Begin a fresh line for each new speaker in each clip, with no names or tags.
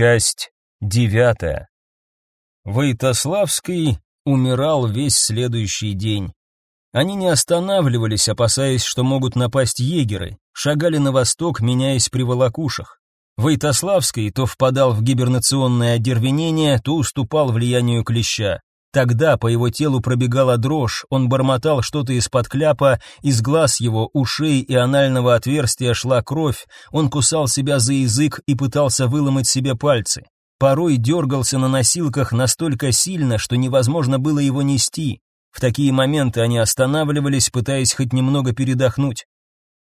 Часть девятая. Войтославский умирал весь следующий день. Они не останавливались, опасаясь, что могут напасть егеры, шагали на восток, меняясь при волокушах. Войтославский то впадал в гибернационное одервенение, то уступал влиянию клеща. Тогда по его телу пробегала дрожь, он бормотал что-то из-под кляпа, из глаз его, ушей и анального отверстия шла кровь, он кусал себя за язык и пытался выломать себе пальцы. Порой дергался на носилках настолько сильно, что невозможно было его нести. В такие моменты они останавливались, пытаясь хоть немного передохнуть.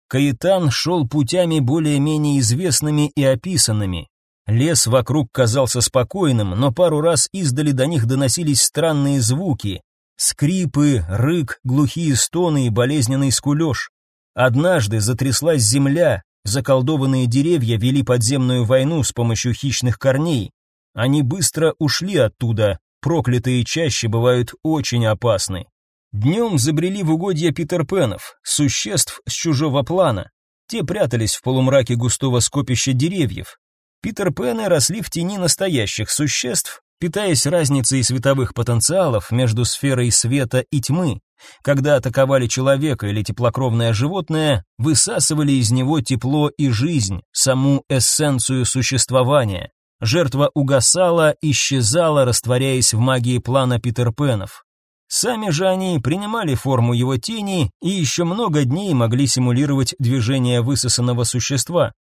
Каитан шел путями более-менее известными и описанными, Лес вокруг казался спокойным, но пару раз издали до них доносились странные звуки. Скрипы, рык, глухие стоны и болезненный скулеж. Однажды затряслась земля, заколдованные деревья вели подземную войну с помощью хищных корней. Они быстро ушли оттуда, проклятые чаще бывают очень опасны. Днем забрели в угодья Питерпенов, существ с чужого плана. Те прятались в полумраке густого скопища деревьев, Питер Пены росли в тени настоящих существ, питаясь разницей световых потенциалов между сферой света и тьмы. Когда атаковали человека или теплокровное животное, высасывали из него тепло и жизнь, саму эссенцию существования. Жертва угасала, исчезала, растворяясь в магии плана Питерпенов. Сами же они принимали форму его тени и еще много дней могли симулировать движение высосанного существа.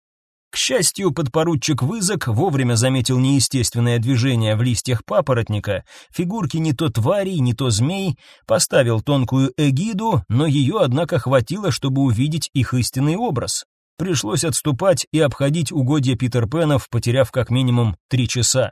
К счастью, подпоручик Вызок вовремя заметил неестественное движение в листьях папоротника, фигурки не то тварей, не то змей, поставил тонкую эгиду, но ее, однако, хватило, чтобы увидеть их истинный образ. Пришлось отступать и обходить угодья Питерпенов, потеряв как минимум три часа.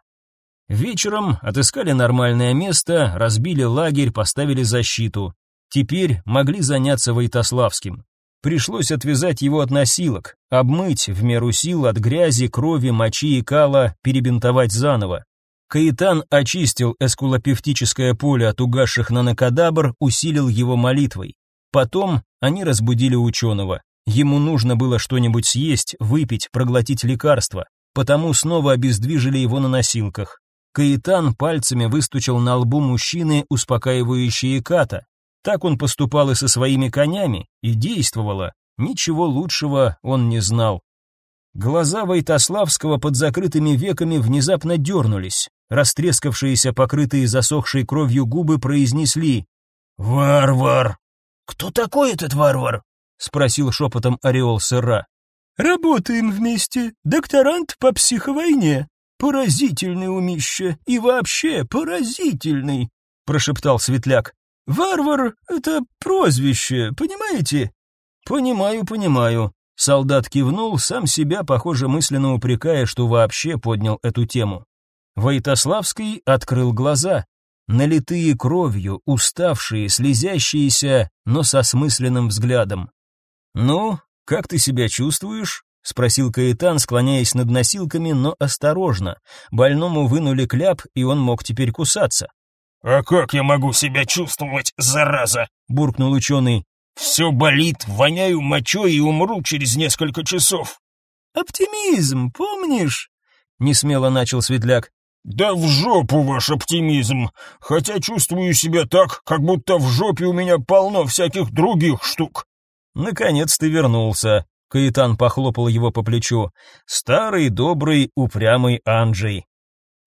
Вечером отыскали нормальное место, разбили лагерь, поставили защиту. Теперь могли заняться Войтославским. Пришлось отвязать его от носилок, обмыть в меру сил от грязи, крови, мочи и кала, перебинтовать заново. Каитан очистил эскулопевтическое поле от угасших нанокадабр, усилил его молитвой. Потом они разбудили ученого. Ему нужно было что-нибудь съесть, выпить, проглотить лекарство, потому снова обездвижили его на носилках. Каитан пальцами выстучил на лбу мужчины успокаивающие ката, так он поступал и со своими конями, и действовало. Ничего лучшего он не знал. Глаза Войтославского под закрытыми веками внезапно дернулись. Растрескавшиеся, покрытые засохшей кровью губы произнесли «Варвар!» «Кто такой этот варвар?» — спросил шепотом Ореол Сыра.
«Работаем вместе. Докторант по психовойне. Поразительный умище. И вообще поразительный!» — прошептал Светляк. Варвар — это прозвище, понимаете?
Понимаю, понимаю. Солдат кивнул, сам себя, похоже, мысленно упрекая, что вообще поднял эту тему. Войтославский открыл глаза, налитые кровью, уставшие, слезящиеся, но со смысленным взглядом. «Ну, как ты себя чувствуешь?» — спросил Каэтан, склоняясь над носилками, но осторожно. Больному вынули кляп, и он мог теперь кусаться.
«А как я могу себя чувствовать, зараза?»
— буркнул ученый.
«Все болит, воняю мочой и умру через несколько часов».
«Оптимизм, помнишь?»
— несмело начал Светляк.
«Да в жопу ваш оптимизм! Хотя чувствую себя так, как будто в жопе у меня полно всяких других штук».
«Наконец ты вернулся», — Каитан похлопал его по плечу. «Старый, добрый, упрямый Анджей».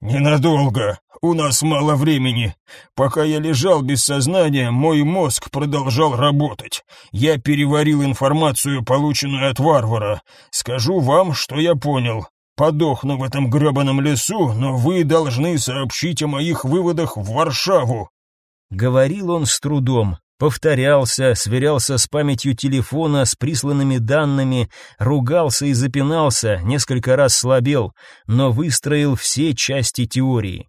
«Ненадолго. У нас мало времени. Пока я лежал без сознания, мой мозг продолжал работать. Я переварил информацию, полученную от варвара. Скажу вам, что я понял. Подохну в этом грёбаном лесу, но вы должны сообщить о моих выводах в Варшаву».
Говорил он с трудом, Повторялся, сверялся с памятью телефона, с присланными данными, ругался и запинался, несколько раз слабел, но выстроил все части теории.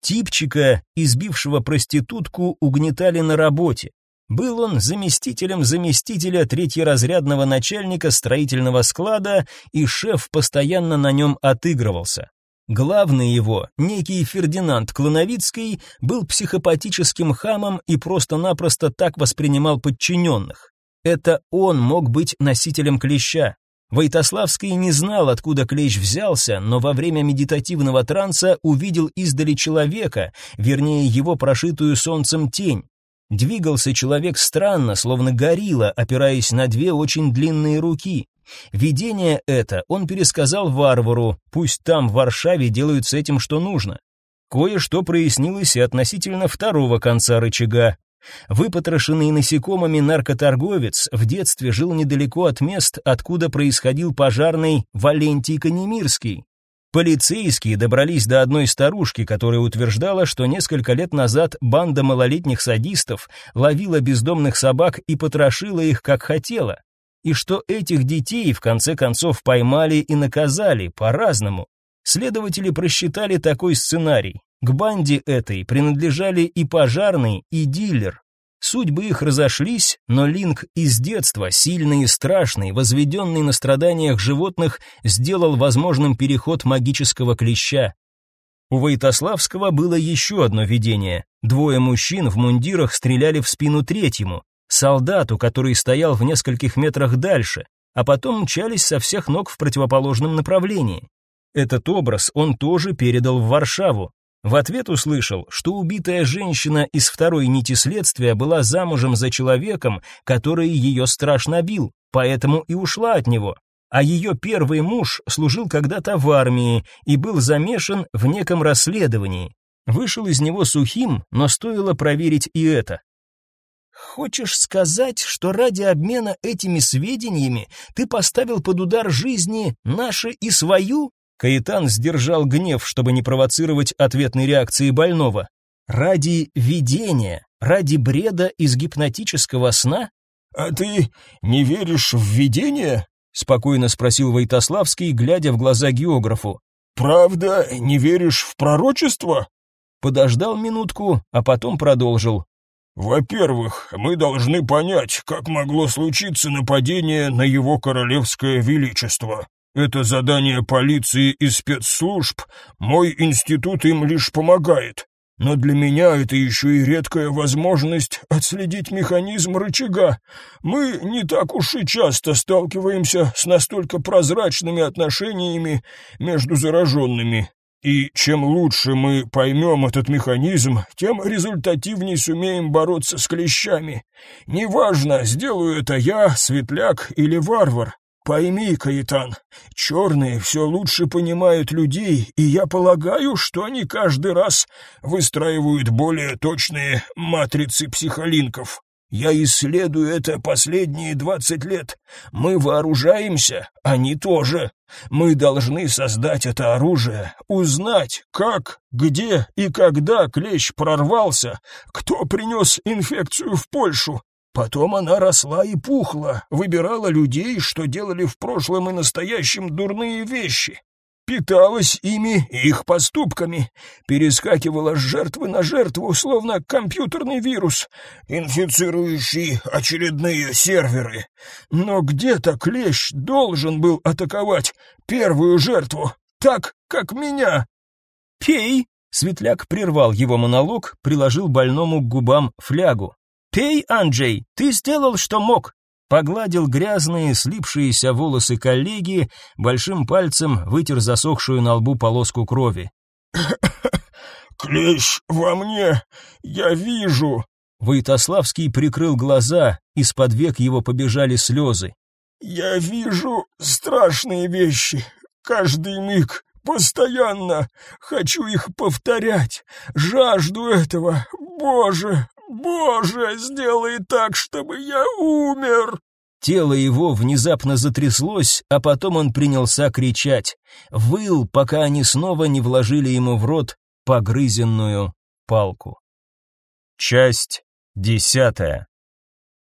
Типчика, избившего проститутку, угнетали на работе. Был он заместителем заместителя третьеразрядного начальника строительного склада, и шеф постоянно на нем отыгрывался. Главный его, некий Фердинанд Клоновицкий, был психопатическим хамом и просто-напросто так воспринимал подчиненных. Это он мог быть носителем клеща. Войтославский не знал, откуда клещ взялся, но во время медитативного транса увидел издали человека, вернее его прошитую солнцем тень. Двигался человек странно, словно горилла, опираясь на две очень длинные руки. Видение это он пересказал варвару, пусть там в Варшаве делают с этим что нужно. Кое-что прояснилось и относительно второго конца рычага. Выпотрошенный насекомыми наркоторговец в детстве жил недалеко от мест, откуда происходил пожарный Валентий Канемирский. Полицейские добрались до одной старушки, которая утверждала, что несколько лет назад банда малолетних садистов ловила бездомных собак и потрошила их как хотела, и что этих детей в конце концов поймали и наказали по-разному. Следователи просчитали такой сценарий. К банде этой принадлежали и пожарный, и дилер. Судьбы их разошлись, но Линк из детства, сильный и страшный, возведенный на страданиях животных, сделал возможным переход магического клеща. У Войтославского было еще одно видение. Двое мужчин в мундирах стреляли в спину третьему, солдату, который стоял в нескольких метрах дальше, а потом мчались со всех ног в противоположном направлении. Этот образ он тоже передал в Варшаву, в ответ услышал, что убитая женщина из второй нити следствия была замужем за человеком, который ее страшно бил, поэтому и ушла от него. А ее первый муж служил когда-то в армии и был замешан в неком расследовании. Вышел из него сухим, но стоило проверить и это. Хочешь сказать, что ради обмена этими сведениями ты поставил под удар жизни наши и свою? Каитан сдержал гнев, чтобы не провоцировать ответной реакции больного. Ради видения, ради бреда из гипнотического сна?
А ты не веришь в видение?
спокойно спросил Войтославский, глядя в глаза географу.
Правда, не веришь в пророчество?
Подождал минутку, а потом продолжил.
Во-первых, мы должны понять, как могло случиться нападение на его королевское величество. Это задание полиции и спецслужб, мой институт им лишь помогает. Но для меня это еще и редкая возможность отследить механизм рычага. Мы не так уж и часто сталкиваемся с настолько прозрачными отношениями между зараженными. И чем лучше мы поймем этот механизм, тем результативнее сумеем бороться с клещами. Неважно, сделаю это я, светляк или варвар. Пойми, Каитан, черные все лучше понимают людей, и я полагаю, что они каждый раз выстраивают более точные матрицы психолинков. Я исследую это последние двадцать лет. Мы вооружаемся, они тоже. Мы должны создать это оружие, узнать, как, где и когда клещ прорвался, кто принес инфекцию в Польшу, Потом она росла и пухла, выбирала людей, что делали в прошлом и настоящем дурные вещи. Питалась ими и их поступками, перескакивала с жертвы на жертву, словно компьютерный вирус, инфицирующий очередные серверы. Но где-то клещ должен был атаковать первую жертву, так, как меня.
«Пей!» — Светляк прервал его монолог, приложил больному к губам флягу. «Пей, Анджей, ты сделал, что мог!» Погладил грязные, слипшиеся волосы коллеги, большим пальцем вытер засохшую на лбу полоску крови.
«Клещ во мне! Я вижу!»
Войтославский прикрыл глаза, из-под век его побежали слезы.
«Я вижу страшные вещи, каждый миг, постоянно. Хочу их повторять, жажду этого. Боже, «Боже, сделай так, чтобы я умер!»
Тело его внезапно затряслось, а потом он принялся кричать. Выл, пока они снова не вложили ему в рот погрызенную палку. Часть десятая.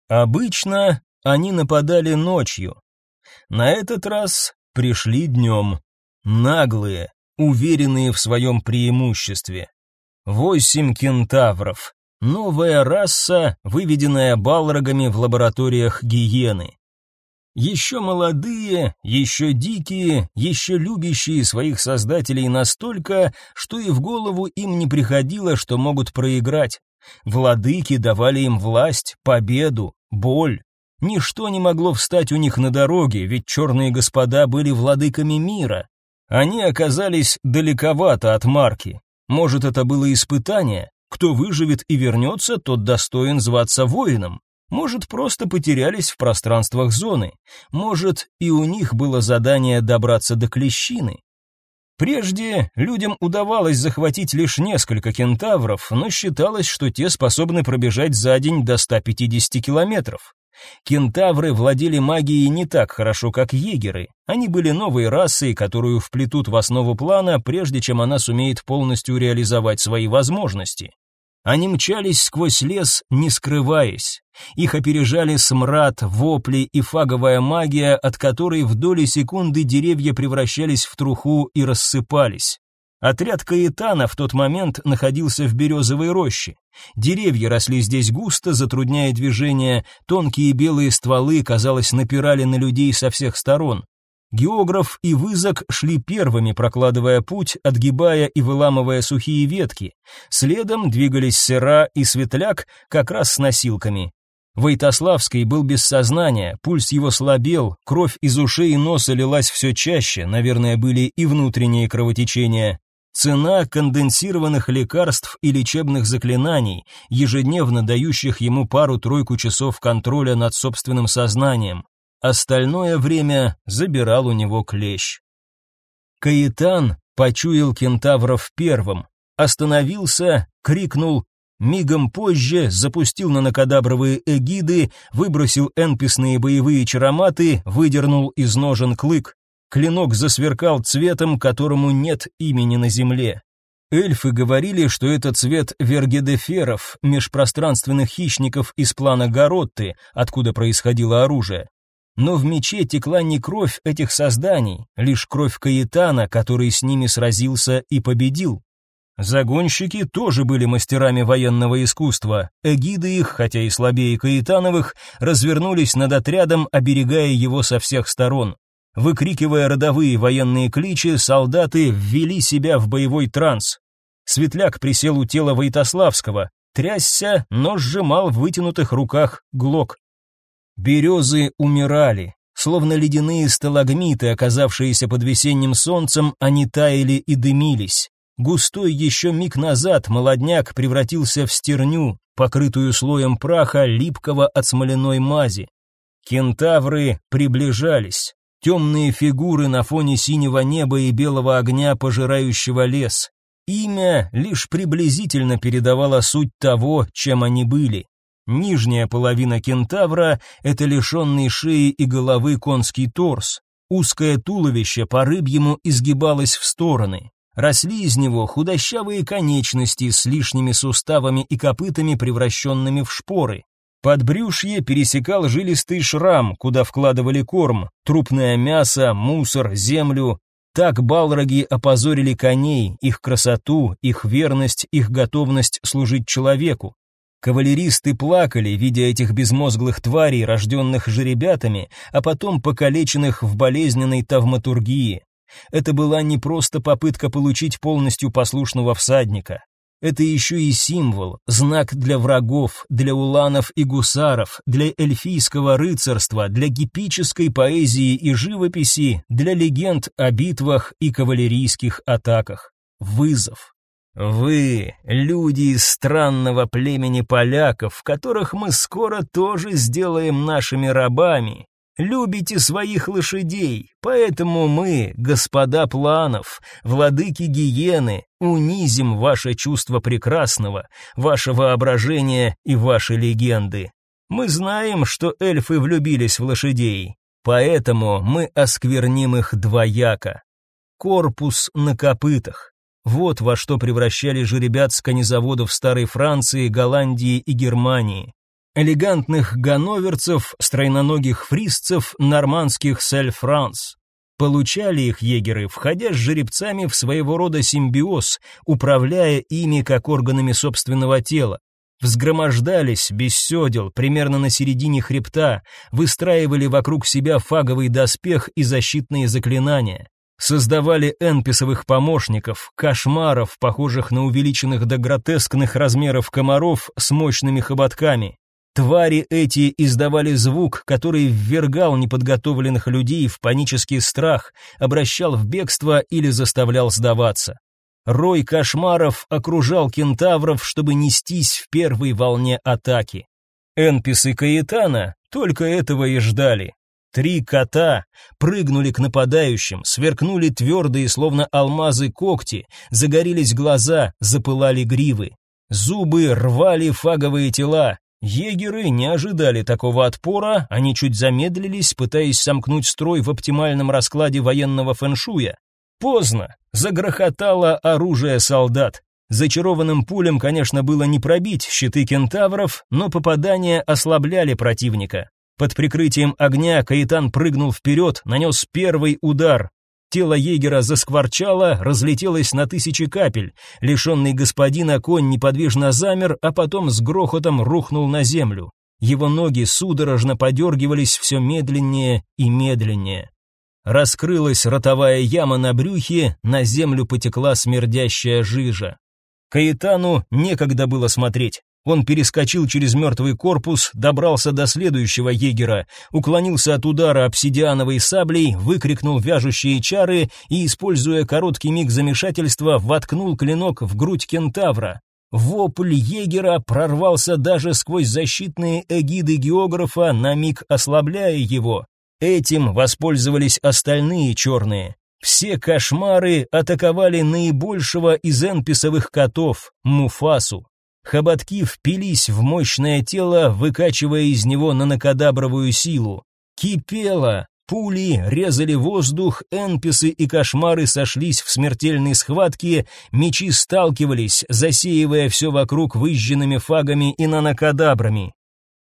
Обычно они нападали ночью. На этот раз пришли днем. Наглые, уверенные в своем преимуществе. Восемь кентавров, Новая раса, выведенная балрогами в лабораториях гиены. Еще молодые, еще дикие, еще любящие своих создателей настолько, что и в голову им не приходило, что могут проиграть. Владыки давали им власть, победу, боль. Ничто не могло встать у них на дороге, ведь черные господа были владыками мира. Они оказались далековато от марки. Может, это было испытание? Кто выживет и вернется, тот достоин зваться воином. Может, просто потерялись в пространствах зоны. Может, и у них было задание добраться до Клещины. Прежде людям удавалось захватить лишь несколько кентавров, но считалось, что те способны пробежать за день до 150 километров. Кентавры владели магией не так хорошо, как егеры. Они были новой расой, которую вплетут в основу плана, прежде чем она сумеет полностью реализовать свои возможности. Они мчались сквозь лес, не скрываясь. Их опережали смрад, вопли и фаговая магия, от которой в доли секунды деревья превращались в труху и рассыпались. Отряд Каэтана в тот момент находился в березовой роще. Деревья росли здесь густо, затрудняя движение, тонкие белые стволы, казалось, напирали на людей со всех сторон. Географ и Вызок шли первыми, прокладывая путь, отгибая и выламывая сухие ветки. Следом двигались Сера и Светляк, как раз с носилками. Войтославский был без сознания, пульс его слабел, кровь из ушей и носа лилась все чаще, наверное, были и внутренние кровотечения. Цена конденсированных лекарств и лечебных заклинаний, ежедневно дающих ему пару-тройку часов контроля над собственным сознанием. Остальное время забирал у него клещ. Каитан почуял кентавров первым, остановился, крикнул, мигом позже запустил на накадабровые эгиды, выбросил энписные боевые чароматы, выдернул из ножен клык. Клинок засверкал цветом, которому нет имени на земле. Эльфы говорили, что это цвет вергедеферов, межпространственных хищников из плана Гаротты, откуда происходило оружие. Но в мече текла не кровь этих созданий, лишь кровь Каэтана, который с ними сразился и победил. Загонщики тоже были мастерами военного искусства. Эгиды их, хотя и слабее Каэтановых, развернулись над отрядом, оберегая его со всех сторон. Выкрикивая родовые военные кличи, солдаты ввели себя в боевой транс. Светляк присел у тела Войтославского, трясся, но сжимал в вытянутых руках глок. Березы умирали, словно ледяные сталагмиты, оказавшиеся под весенним солнцем, они таяли и дымились. Густой еще миг назад молодняк превратился в стерню, покрытую слоем праха, липкого от смоляной мази. Кентавры приближались, темные фигуры на фоне синего неба и белого огня, пожирающего лес. Имя лишь приблизительно передавало суть того, чем они были. Нижняя половина кентавра — это лишенный шеи и головы конский торс. Узкое туловище по рыбьему изгибалось в стороны. Росли из него худощавые конечности с лишними суставами и копытами, превращенными в шпоры. Подбрюшье пересекал жилистый шрам, куда вкладывали корм, трупное мясо, мусор, землю. Так балроги опозорили коней, их красоту, их верность, их готовность служить человеку. Кавалеристы плакали, видя этих безмозглых тварей, рожденных жеребятами, а потом покалеченных в болезненной тавматургии. Это была не просто попытка получить полностью послушного всадника. Это еще и символ, знак для врагов, для уланов и гусаров, для эльфийского рыцарства, для гипической поэзии и живописи, для легенд о битвах и кавалерийских атаках. Вызов. Вы, люди из странного племени поляков, которых мы скоро тоже сделаем нашими рабами, любите своих лошадей, поэтому мы, господа планов, владыки гиены, унизим ваше чувство прекрасного, ваше воображение и ваши легенды. Мы знаем, что эльфы влюбились в лошадей, поэтому мы оскверним их двояко. Корпус на копытах, вот во что превращали жеребят с конезаводов старой Франции, Голландии и Германии. Элегантных ганноверцев, стройноногих фрисцев, нормандских сель-франс. Получали их егеры, входя с жеребцами в своего рода симбиоз, управляя ими как органами собственного тела. Взгромождались без седел, примерно на середине хребта, выстраивали вокруг себя фаговый доспех и защитные заклинания создавали энписовых помощников, кошмаров, похожих на увеличенных до гротескных размеров комаров с мощными хоботками. Твари эти издавали звук, который ввергал неподготовленных людей в панический страх, обращал в бегство или заставлял сдаваться. Рой кошмаров окружал кентавров, чтобы нестись в первой волне атаки. Энпис и Каэтана только этого и ждали. Три кота прыгнули к нападающим, сверкнули твердые, словно алмазы, когти, загорелись глаза, запылали гривы. Зубы рвали фаговые тела. Егеры не ожидали такого отпора, они чуть замедлились, пытаясь сомкнуть строй в оптимальном раскладе военного фэншуя. Поздно, загрохотало оружие солдат. Зачарованным пулем, конечно, было не пробить щиты кентавров, но попадания ослабляли противника. Под прикрытием огня Каитан прыгнул вперед, нанес первый удар. Тело егера заскворчало, разлетелось на тысячи капель. Лишенный господина конь неподвижно замер, а потом с грохотом рухнул на землю. Его ноги судорожно подергивались все медленнее и медленнее. Раскрылась ротовая яма на брюхе, на землю потекла смердящая жижа. Каитану некогда было смотреть. Он перескочил через мертвый корпус, добрался до следующего егера, уклонился от удара обсидиановой саблей, выкрикнул вяжущие чары и, используя короткий миг замешательства, воткнул клинок в грудь кентавра. Вопль егера прорвался даже сквозь защитные эгиды географа, на миг ослабляя его. Этим воспользовались остальные черные. Все кошмары атаковали наибольшего из энписовых котов, Муфасу. Хоботки впились в мощное тело, выкачивая из него нанокадабровую силу. Кипело, пули резали воздух, энписы и кошмары сошлись в смертельной схватке, мечи сталкивались, засеивая все вокруг выжженными фагами и нанокадабрами.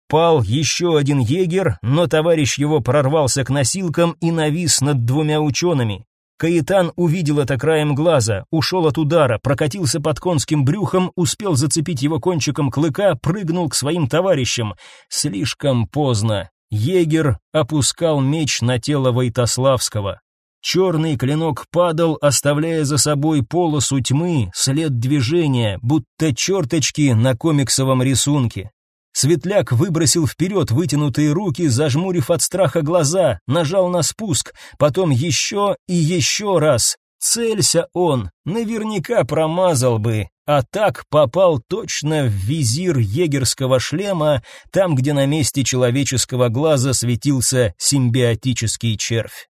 Пал еще один егер, но товарищ его прорвался к носилкам и навис над двумя учеными. Каитан увидел это краем глаза, ушел от удара, прокатился под конским брюхом, успел зацепить его кончиком клыка, прыгнул к своим товарищам. Слишком поздно. Егер опускал меч на тело Войтославского. Черный клинок падал, оставляя за собой полосу тьмы, след движения, будто черточки на комиксовом рисунке. Светляк выбросил вперед вытянутые руки, зажмурив от страха глаза, нажал на спуск, потом еще и еще раз. Целься он, наверняка промазал бы, а так попал точно в визир егерского шлема, там, где на месте человеческого глаза светился симбиотический червь.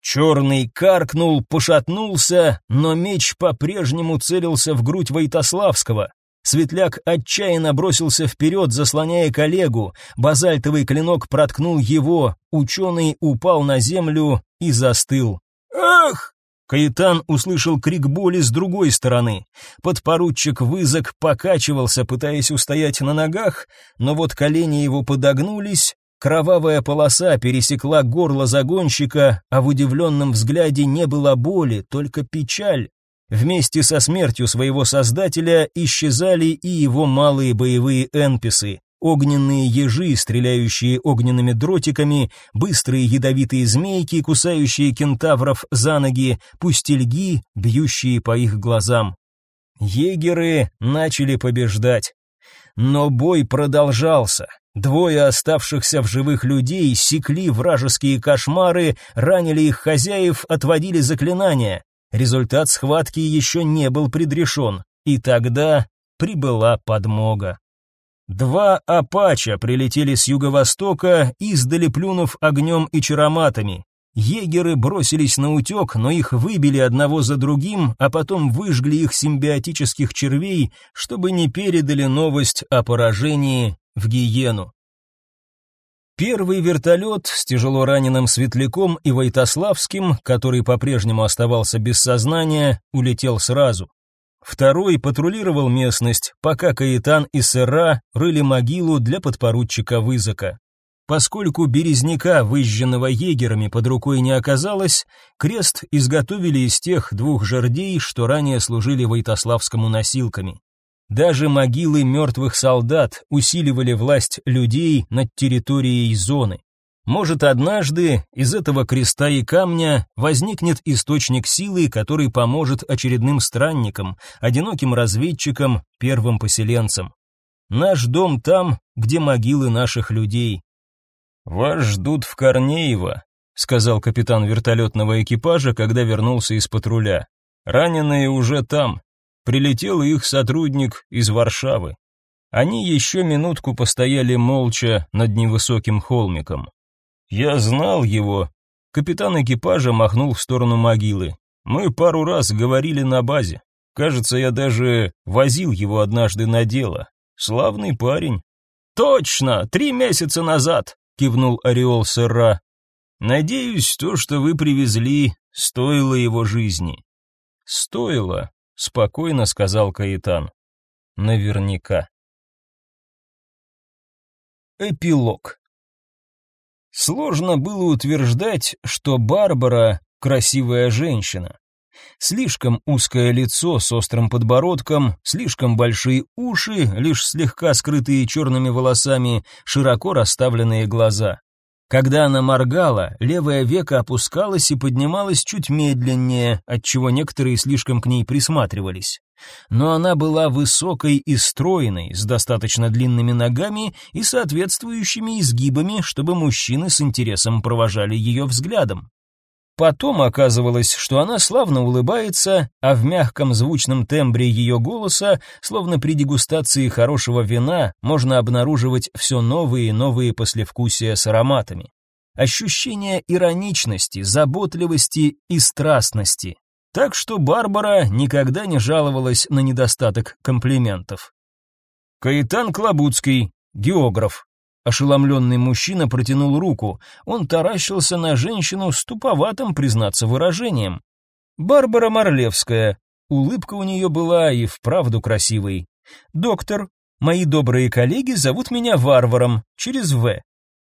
Черный каркнул, пошатнулся, но меч по-прежнему целился в грудь Войтославского. Светляк отчаянно бросился вперед, заслоняя коллегу. Базальтовый клинок проткнул его. Ученый упал на землю и застыл. «Ах!» Каитан услышал крик боли с другой стороны. Подпоручик Вызок покачивался, пытаясь устоять на ногах, но вот колени его подогнулись, кровавая полоса пересекла горло загонщика, а в удивленном взгляде не было боли, только печаль. Вместе со смертью своего создателя исчезали и его малые боевые энписы, огненные ежи, стреляющие огненными дротиками, быстрые ядовитые змейки, кусающие кентавров за ноги, пустельги, бьющие по их глазам. Егеры начали побеждать. Но бой продолжался. Двое оставшихся в живых людей секли вражеские кошмары, ранили их хозяев, отводили заклинания. Результат схватки еще не был предрешен, и тогда прибыла подмога. Два «Апача» прилетели с юго-востока, издали плюнув огнем и чароматами. Егеры бросились на утек, но их выбили одного за другим, а потом выжгли их симбиотических червей, чтобы не передали новость о поражении в гиену. Первый вертолет с тяжело раненым Светляком и Войтославским, который по-прежнему оставался без сознания, улетел сразу. Второй патрулировал местность, пока Каэтан и Сыра рыли могилу для подпоручика Вызока. Поскольку березняка, выжженного егерами, под рукой не оказалось, крест изготовили из тех двух жердей, что ранее служили Войтославскому носилками. Даже могилы мертвых солдат усиливали власть людей над территорией зоны. Может, однажды из этого креста и камня возникнет источник силы, который поможет очередным странникам, одиноким разведчикам, первым поселенцам. Наш дом там, где могилы наших людей. Вас ждут в Корнеево, сказал капитан вертолетного экипажа, когда вернулся из патруля. Раненые уже там. Прилетел их сотрудник из Варшавы. Они еще минутку постояли молча над невысоким холмиком. Я знал его. Капитан экипажа махнул в сторону могилы. Мы пару раз говорили на базе. Кажется, я даже возил его однажды на дело. Славный парень. Точно, три месяца назад, кивнул Ореол Сыра. Надеюсь, то, что вы привезли, стоило его жизни. Стоило, спокойно сказал Каитан. Наверняка. Эпилог. Сложно было утверждать, что Барбара красивая женщина. Слишком узкое лицо с острым подбородком, слишком большие уши, лишь слегка скрытые черными волосами, широко расставленные глаза. Когда она моргала, левое веко опускалось и поднималось чуть медленнее, отчего некоторые слишком к ней присматривались. Но она была высокой и стройной, с достаточно длинными ногами и соответствующими изгибами, чтобы мужчины с интересом провожали ее взглядом. Потом оказывалось, что она славно улыбается, а в мягком звучном тембре ее голоса, словно при дегустации хорошего вина, можно обнаруживать все новые и новые послевкусия с ароматами. Ощущение ироничности, заботливости и страстности. Так что Барбара никогда не жаловалась на недостаток комплиментов. Каитан Клобуцкий, географ, Ошеломленный мужчина протянул руку. Он таращился на женщину с туповатым, признаться, выражением. Барбара Марлевская. Улыбка у нее была и вправду красивой. Доктор, мои добрые коллеги зовут меня Варваром, через В.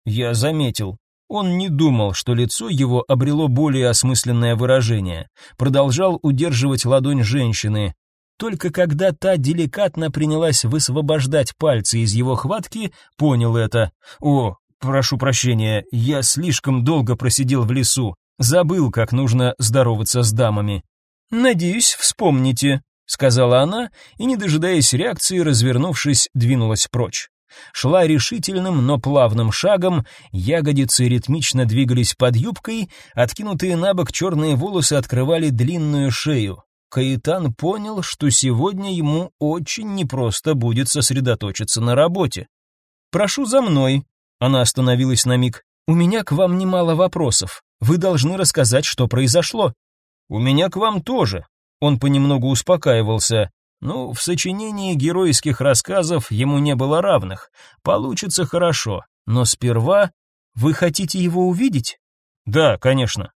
Я заметил. Он не думал, что лицо его обрело более осмысленное выражение. Продолжал удерживать ладонь женщины. Только когда та деликатно принялась высвобождать пальцы из его хватки, понял это. О, прошу прощения, я слишком долго просидел в лесу, забыл, как нужно здороваться с дамами. Надеюсь, вспомните, сказала она и, не дожидаясь реакции, развернувшись, двинулась прочь. Шла решительным, но плавным шагом, ягодицы ритмично двигались под юбкой, откинутые на бок черные волосы открывали длинную шею. Каитан понял, что сегодня ему очень непросто будет сосредоточиться на работе. «Прошу за мной», — она остановилась на миг. «У меня к вам немало вопросов. Вы должны рассказать, что произошло». «У меня к вам тоже». Он понемногу успокаивался. Ну, в сочинении геройских рассказов ему не было равных. Получится хорошо, но сперва вы хотите его увидеть? Да, конечно.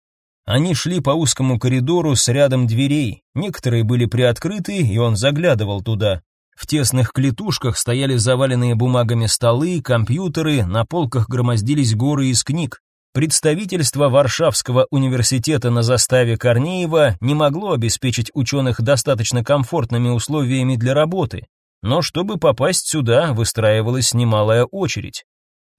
Они шли по узкому коридору с рядом дверей. Некоторые были приоткрыты, и он заглядывал туда. В тесных клетушках стояли заваленные бумагами столы, компьютеры, на полках громоздились горы из книг. Представительство Варшавского университета на заставе Корнеева не могло обеспечить ученых достаточно комфортными условиями для работы, но чтобы попасть сюда, выстраивалась немалая очередь.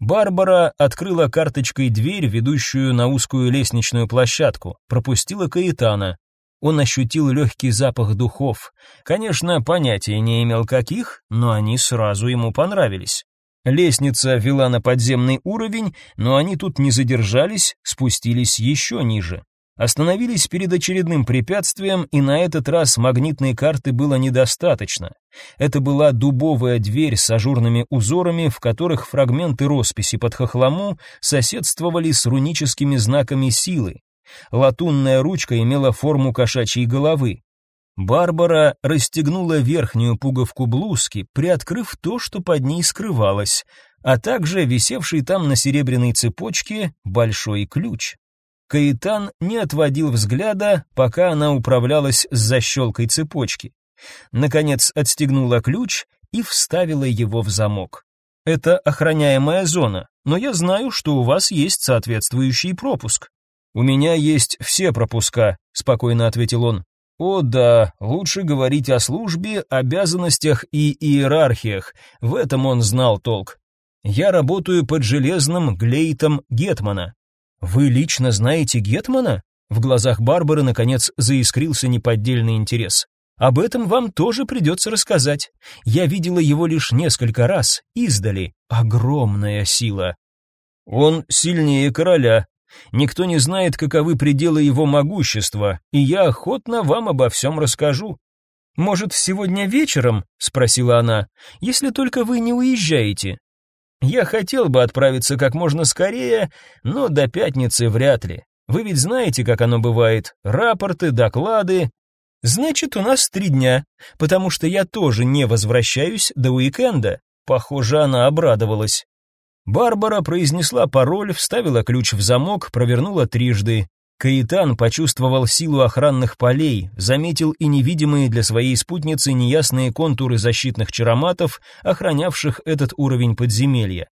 Барбара открыла карточкой дверь, ведущую на узкую лестничную площадку, пропустила Каэтана. Он ощутил легкий запах духов. Конечно, понятия не имел каких, но они сразу ему понравились. Лестница вела на подземный уровень, но они тут не задержались, спустились еще ниже. Остановились перед очередным препятствием, и на этот раз магнитной карты было недостаточно. Это была дубовая дверь с ажурными узорами, в которых фрагменты росписи под хохлому соседствовали с руническими знаками силы. Латунная ручка имела форму кошачьей головы. Барбара расстегнула верхнюю пуговку блузки, приоткрыв то, что под ней скрывалось, а также висевший там на серебряной цепочке большой ключ. Каитан не отводил взгляда, пока она управлялась с защелкой цепочки. Наконец отстегнула ключ и вставила его в замок. Это охраняемая зона, но я знаю, что у вас есть соответствующий пропуск. У меня есть все пропуска, спокойно ответил он. О да, лучше говорить о службе, обязанностях и иерархиях. В этом он знал толк. Я работаю под железным глейтом гетмана. Вы лично знаете гетмана? В глазах Барбары наконец заискрился неподдельный интерес. Об этом вам тоже придется рассказать. Я видела его лишь несколько раз, издали. Огромная сила. Он сильнее короля. Никто не знает, каковы пределы его могущества, и я охотно вам обо всем расскажу. Может, сегодня вечером, спросила она. Если только вы не уезжаете. Я хотел бы отправиться как можно скорее, но до пятницы вряд ли. Вы ведь знаете, как оно бывает: рапорты, доклады, Значит, у нас три дня, потому что я тоже не возвращаюсь до уикенда. Похоже, она обрадовалась. Барбара произнесла пароль, вставила ключ в замок, провернула трижды. Каитан почувствовал силу охранных полей, заметил и невидимые для своей спутницы неясные контуры защитных чароматов, охранявших этот уровень подземелья.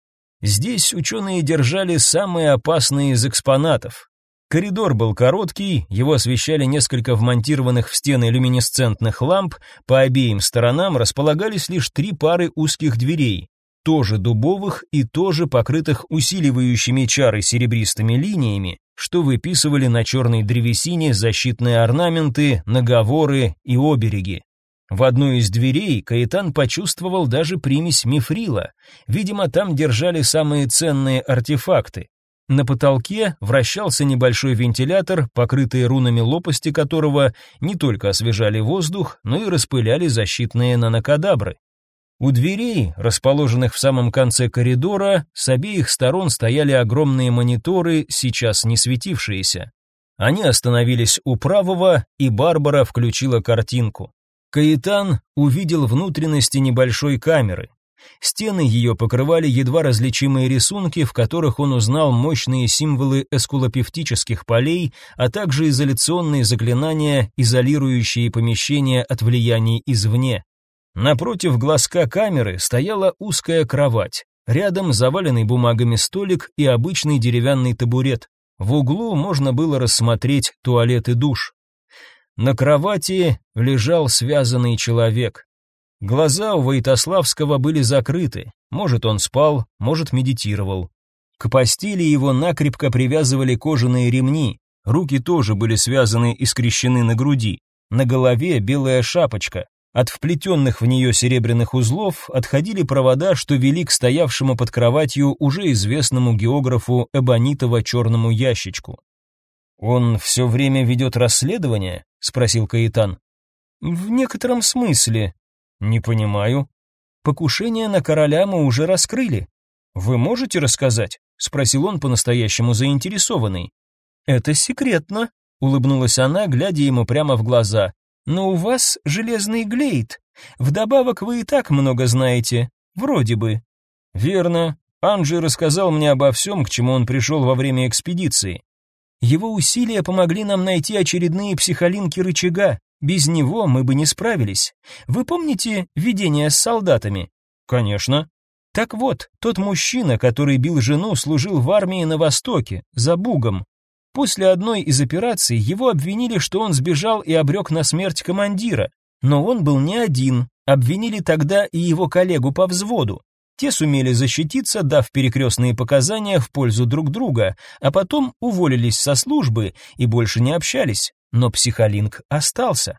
Здесь ученые держали самые опасные из экспонатов Коридор был короткий, его освещали несколько вмонтированных в стены люминесцентных ламп, по обеим сторонам располагались лишь три пары узких дверей, тоже дубовых и тоже покрытых усиливающими чары серебристыми линиями, что выписывали на черной древесине защитные орнаменты, наговоры и обереги. В одной из дверей Каэтан почувствовал даже примесь мифрила. Видимо, там держали самые ценные артефакты. На потолке вращался небольшой вентилятор, покрытые рунами лопасти которого не только освежали воздух, но и распыляли защитные нанокадабры. У дверей, расположенных в самом конце коридора, с обеих сторон стояли огромные мониторы, сейчас не светившиеся. Они остановились у правого, и Барбара включила картинку. Каитан увидел внутренности небольшой камеры. Стены ее покрывали едва различимые рисунки, в которых он узнал мощные символы эскулопевтических полей, а также изоляционные заклинания, изолирующие помещение от влияний извне. Напротив глазка камеры стояла узкая кровать, рядом заваленный бумагами столик и обычный деревянный табурет. В углу можно было рассмотреть туалет и душ. На кровати лежал связанный человек. Глаза у Войтославского были закрыты. Может, он спал, может, медитировал. К постели его накрепко привязывали кожаные ремни. Руки тоже были связаны и скрещены на груди. На голове белая шапочка. От вплетенных в нее серебряных узлов отходили провода, что вели к стоявшему под кроватью уже известному географу эбонитово черному ящичку. «Он все время ведет расследование?» — спросил Каитан. «В некотором смысле», не понимаю. Покушение на короля мы уже раскрыли. Вы можете рассказать? спросил он по-настоящему заинтересованный. Это секретно, улыбнулась она, глядя ему прямо в глаза. Но у вас железный глейд. Вдобавок вы и так много знаете, вроде бы. Верно. Анджи рассказал мне обо всем, к чему он пришел во время экспедиции. Его усилия помогли нам найти очередные психолинки рычага. Без него мы бы не справились. Вы помните видение с солдатами? Конечно. Так вот, тот мужчина, который бил жену, служил в армии на Востоке, за Бугом. После одной из операций его обвинили, что он сбежал и обрек на смерть командира. Но он был не один. Обвинили тогда и его коллегу по взводу. Те сумели защититься, дав перекрестные показания в пользу друг друга, а потом уволились со службы и больше не общались но психолинк остался.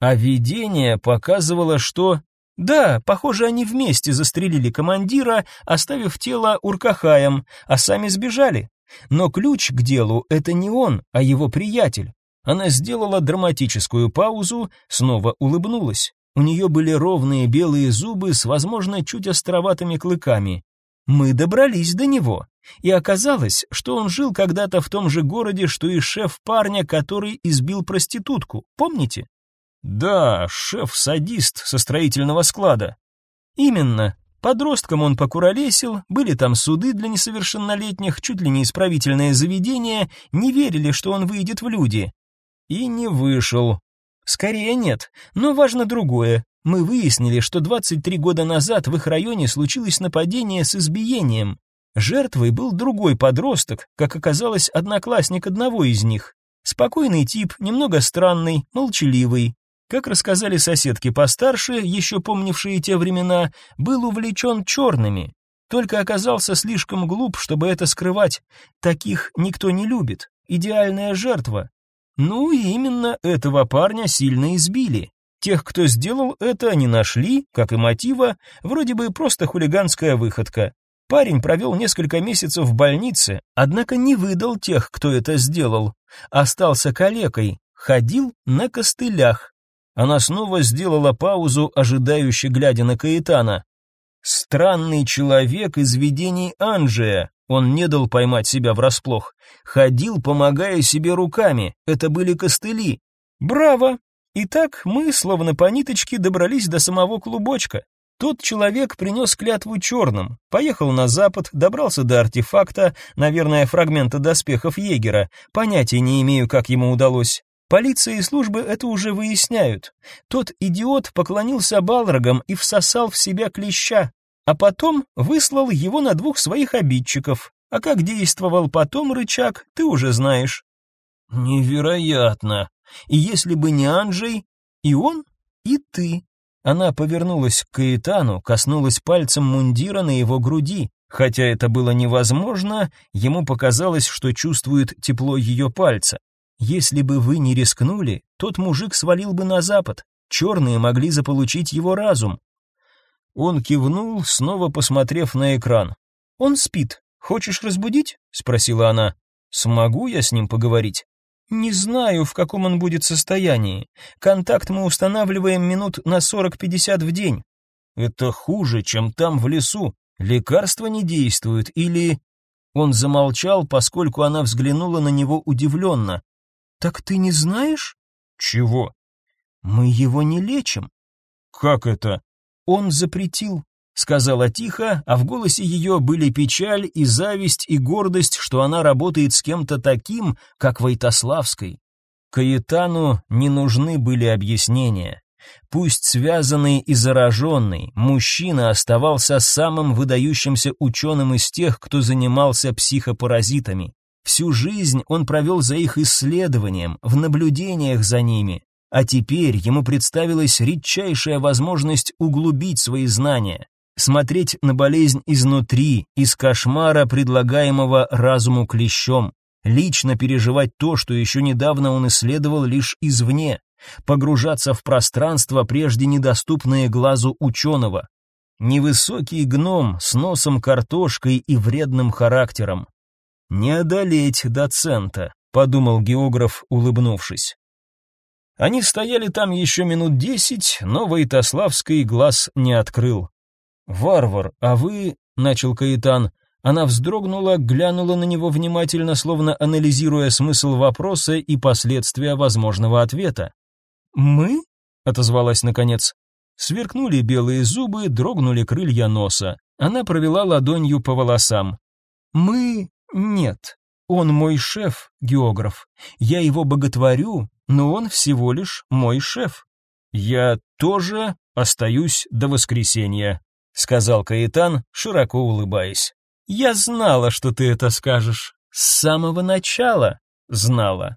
А видение показывало, что... Да, похоже, они вместе застрелили командира, оставив тело Уркахаем, а сами сбежали. Но ключ к делу — это не он, а его приятель. Она сделала драматическую паузу, снова улыбнулась. У нее были ровные белые зубы с, возможно, чуть островатыми клыками. Мы добрались до него, и оказалось, что он жил когда-то в том же городе, что и шеф парня, который избил проститутку. Помните? Да, шеф-садист со строительного склада. Именно. Подросткам он покуролесил, были там суды для несовершеннолетних, чуть ли не исправительное заведение, не верили, что он выйдет в люди. И не вышел. Скорее нет, но важно другое. Мы выяснили, что 23 года назад в их районе случилось нападение с избиением. Жертвой был другой подросток, как оказалось, одноклассник одного из них. Спокойный тип, немного странный, молчаливый. Как рассказали соседки постарше, еще помнившие те времена, был увлечен черными. Только оказался слишком глуп, чтобы это скрывать. Таких никто не любит. Идеальная жертва. Ну и именно этого парня сильно избили. Тех, кто сделал это, не нашли, как и мотива, вроде бы просто хулиганская выходка. Парень провел несколько месяцев в больнице, однако не выдал тех, кто это сделал. Остался калекой, ходил на костылях. Она снова сделала паузу, ожидающе глядя на Каэтана. Странный человек из видений Анжея. Он не дал поймать себя врасплох. Ходил, помогая себе руками. Это были костыли. Браво! Итак, мы, словно по ниточке, добрались до самого клубочка. Тот человек принес клятву черным, поехал на запад, добрался до артефакта, наверное, фрагмента доспехов егера. Понятия не имею, как ему удалось. Полиция и службы это уже выясняют. Тот идиот поклонился Балрогам и всосал в себя клеща, а потом выслал его на двух своих обидчиков. А как действовал потом рычаг, ты уже знаешь. Невероятно. И если бы не Анджей, и он, и ты. Она повернулась к Каэтану, коснулась пальцем мундира на его груди. Хотя это было невозможно, ему показалось, что чувствует тепло ее пальца. Если бы вы не рискнули, тот мужик свалил бы на запад. Черные могли заполучить его разум. Он кивнул, снова посмотрев на экран. Он спит. Хочешь разбудить? спросила она. Смогу я с ним поговорить? Не знаю, в каком он будет состоянии. Контакт мы устанавливаем минут на 40-50 в день. Это хуже, чем там в лесу. Лекарства не действуют или Он замолчал, поскольку она взглянула на него удивленно. Так ты не знаешь? Чего? Мы его не лечим. Как это? Он запретил, сказала тихо, а в голосе ее были печаль и зависть и гордость, что она работает с кем-то таким, как Войтославской. Каэтану не нужны были объяснения. Пусть связанный и зараженный, мужчина оставался самым выдающимся ученым из тех, кто занимался психопаразитами. Всю жизнь он провел за их исследованием, в наблюдениях за ними, а теперь ему представилась редчайшая возможность углубить свои знания, смотреть на болезнь изнутри, из кошмара, предлагаемого разуму клещом, лично переживать то, что еще недавно он исследовал лишь извне, погружаться в пространство, прежде недоступное глазу ученого. Невысокий гном с носом картошкой и вредным характером, не одолеть доцента, подумал географ, улыбнувшись. Они стояли там еще минут десять, но Войтославский глаз не открыл. «Варвар, а вы...» — начал Каэтан. Она вздрогнула, глянула на него внимательно, словно анализируя смысл вопроса и последствия возможного ответа. «Мы?» — отозвалась наконец. Сверкнули белые зубы, дрогнули крылья носа. Она провела ладонью по волосам. «Мы нет, он мой шеф, географ. Я его боготворю, но он всего лишь мой шеф. Я тоже остаюсь до воскресенья, сказал Каэтан, широко улыбаясь. Я знала, что ты это скажешь. С самого начала знала.